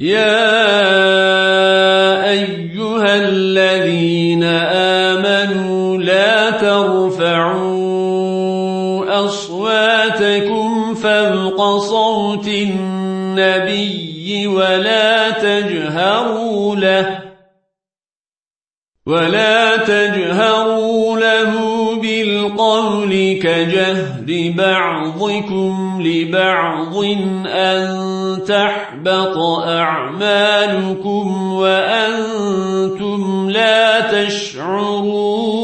يا أيها الذين آمنوا لا ترفعوا أصواتكم فوق صوت النبي ولا تجهروا له ولا تجهروا بالقول كجهر بعضكم لبعض أن تحبط أعمالكم وأنتم لا تشعرون